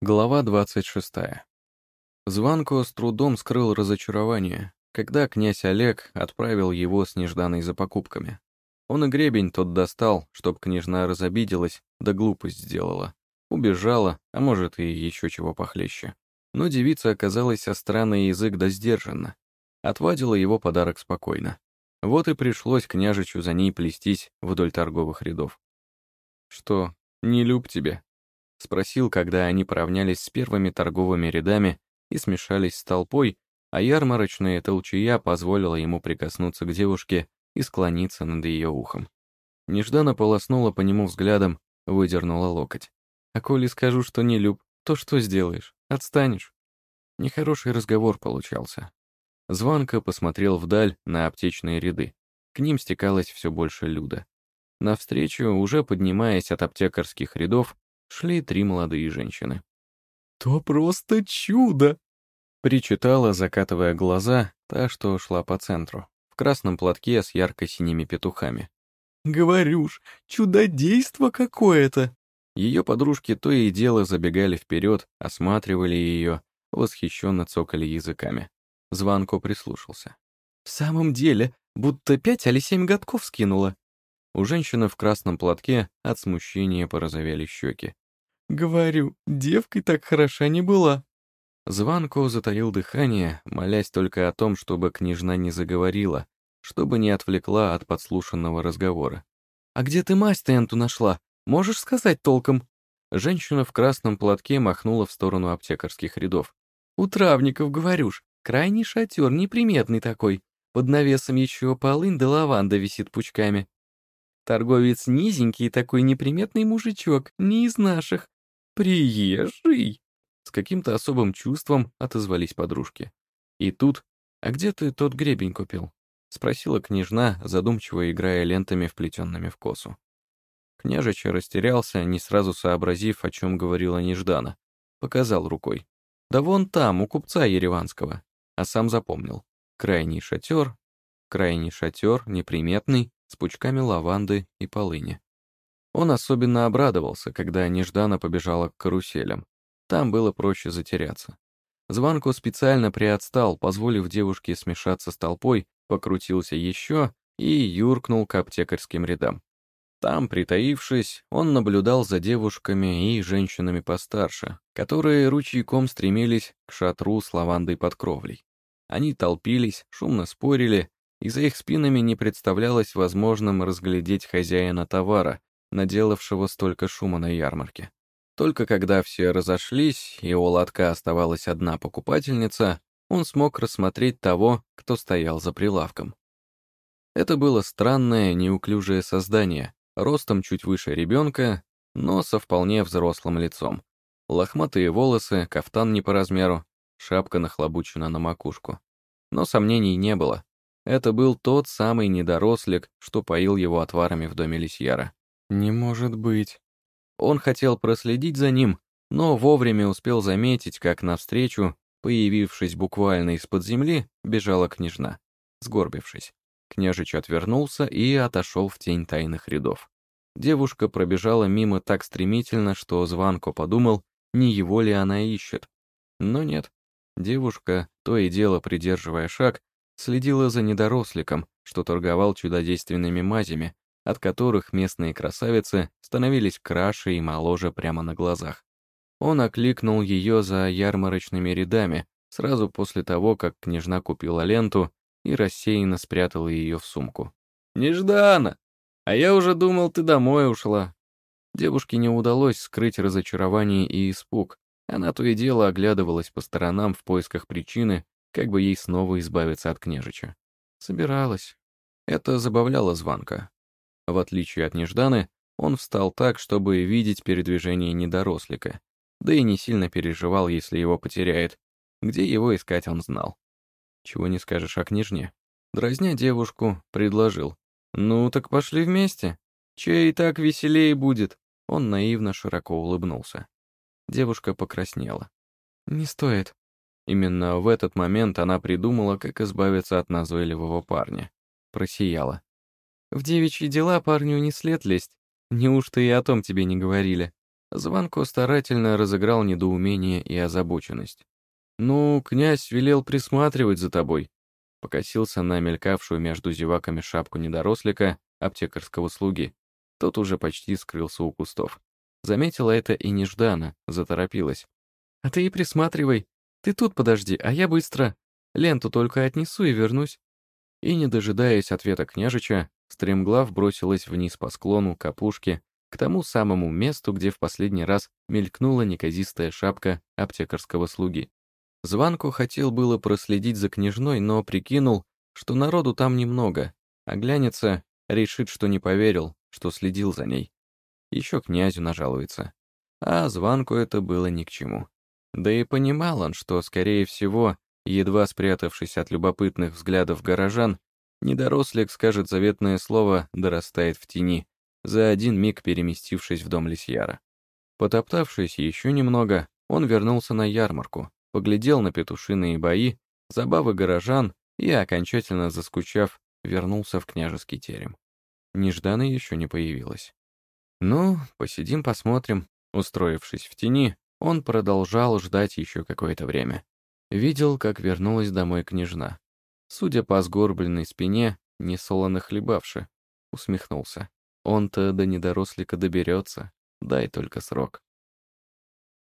Глава 26. Званко с трудом скрыл разочарование, когда князь Олег отправил его с Нежданой за покупками. Он и гребень тот достал, чтоб княжна разобиделась, да глупость сделала. Убежала, а может и еще чего похлеще. Но девица оказалась остра на язык да сдержанна. Отвадила его подарок спокойно. Вот и пришлось княжичу за ней плестись вдоль торговых рядов. «Что, не люб тебе?» Спросил, когда они поравнялись с первыми торговыми рядами и смешались с толпой, а ярмарочная толчая позволила ему прикоснуться к девушке и склониться над ее ухом. Нежданно полоснула по нему взглядом, выдернула локоть. «А коли скажу, что не люб, то что сделаешь? Отстанешь?» Нехороший разговор получался. Звонко посмотрел вдаль на аптечные ряды. К ним стекалось все больше люда. Навстречу, уже поднимаясь от аптекарских рядов, шли три молодые женщины. «То просто чудо!» Причитала, закатывая глаза, та, что шла по центру, в красном платке с ярко-синими петухами. «Говорю ж, чудодейство какое-то!» Ее подружки то и дело забегали вперед, осматривали ее, восхищенно цокали языками. Званко прислушался. «В самом деле, будто пять или семь годков скинула. У женщины в красном платке от смущения порозовели щеки. «Говорю, девкой так хороша не была». Званко затаил дыхание, молясь только о том, чтобы княжна не заговорила, чтобы не отвлекла от подслушанного разговора. «А где ты мазь-то энту нашла? Можешь сказать толком?» Женщина в красном платке махнула в сторону аптекарских рядов. «У травников, говорюш, крайний шатер, неприметный такой. Под навесом еще полынь да лаванда висит пучками. Торговец низенький такой неприметный мужичок, не из наших. Приезжий!» С каким-то особым чувством отозвались подружки. И тут, «А где ты тот гребень купил?» — спросила княжна, задумчиво играя лентами, вплетенными в косу. Княжич растерялся, не сразу сообразив, о чем говорила Неждана. Показал рукой. «Да вон там, у купца Ереванского». А сам запомнил. Крайний шатер, крайний шатер, неприметный, с пучками лаванды и полыни. Он особенно обрадовался, когда нежданно побежала к каруселям. Там было проще затеряться. Званко специально приотстал, позволив девушке смешаться с толпой, покрутился еще и юркнул к аптекарским рядам. Там, притаившись, он наблюдал за девушками и женщинами постарше, которые ручейком стремились к шатру с лавандой под кровлей. Они толпились, шумно спорили, и за их спинами не представлялось возможным разглядеть хозяина товара, наделавшего столько шума на ярмарке. Только когда все разошлись, и у лотка оставалась одна покупательница, он смог рассмотреть того, кто стоял за прилавком. Это было странное, неуклюжее создание, ростом чуть выше ребенка, но со вполне взрослым лицом. Лохматые волосы, кафтан не по размеру, шапка нахлобучена на макушку. Но сомнений не было. Это был тот самый недорослик, что поил его отварами в доме Лисьяра. «Не может быть». Он хотел проследить за ним, но вовремя успел заметить, как навстречу, появившись буквально из-под земли, бежала княжна, сгорбившись. Княжич отвернулся и отошел в тень тайных рядов. Девушка пробежала мимо так стремительно, что Званко подумал, не его ли она ищет. Но нет. Девушка, то и дело придерживая шаг, следила за недоросликом, что торговал чудодейственными мазями, от которых местные красавицы становились краше и моложе прямо на глазах. Он окликнул ее за ярмарочными рядами, сразу после того, как княжна купила ленту и рассеянно спрятала ее в сумку. «Неждана! А я уже думал, ты домой ушла». Девушке не удалось скрыть разочарование и испуг. Она то и дело оглядывалась по сторонам в поисках причины, как бы ей снова избавиться от княжича. Собиралась. Это забавляло Званка. В отличие от Нежданы, он встал так, чтобы видеть передвижение недорослика, да и не сильно переживал, если его потеряет. Где его искать он знал. Чего не скажешь о княжне. Дразня девушку, предложил. «Ну, так пошли вместе. Чей так веселее будет?» Он наивно широко улыбнулся. Девушка покраснела. «Не стоит», Именно в этот момент она придумала, как избавиться от назойливого парня. Просияла. «В девичьи дела парню не след лезть. Неужто и о том тебе не говорили?» Звонко старательно разыграл недоумение и озабоченность. «Ну, князь велел присматривать за тобой», покосился на мелькавшую между зеваками шапку недорослика, аптекарского слуги. Тот уже почти скрылся у кустов. Заметила это и нежданно, заторопилась. «А ты и присматривай. Ты тут подожди, а я быстро. Ленту только отнесу и вернусь». И, не дожидаясь ответа княжича, стремглав бросилась вниз по склону к опушке, к тому самому месту, где в последний раз мелькнула неказистая шапка аптекарского слуги. Званку хотел было проследить за княжной, но прикинул, что народу там немного, а глянется, решит, что не поверил, что следил за ней. Еще князю нажалуется. А Званку это было ни к чему. Да и понимал он, что, скорее всего, едва спрятавшись от любопытных взглядов горожан, недорослик скажет заветное слово «дорастает в тени», за один миг переместившись в дом Лисьяра. Потоптавшись еще немного, он вернулся на ярмарку, поглядел на петушиные бои, забавы горожан и, окончательно заскучав, вернулся в княжеский терем. Нежданно еще не появилась. «Ну, посидим, посмотрим». Устроившись в тени, он продолжал ждать еще какое-то время. Видел, как вернулась домой княжна. Судя по сгорбленной спине, несолоно хлебавши, усмехнулся. Он-то до недорослика доберется, дай только срок.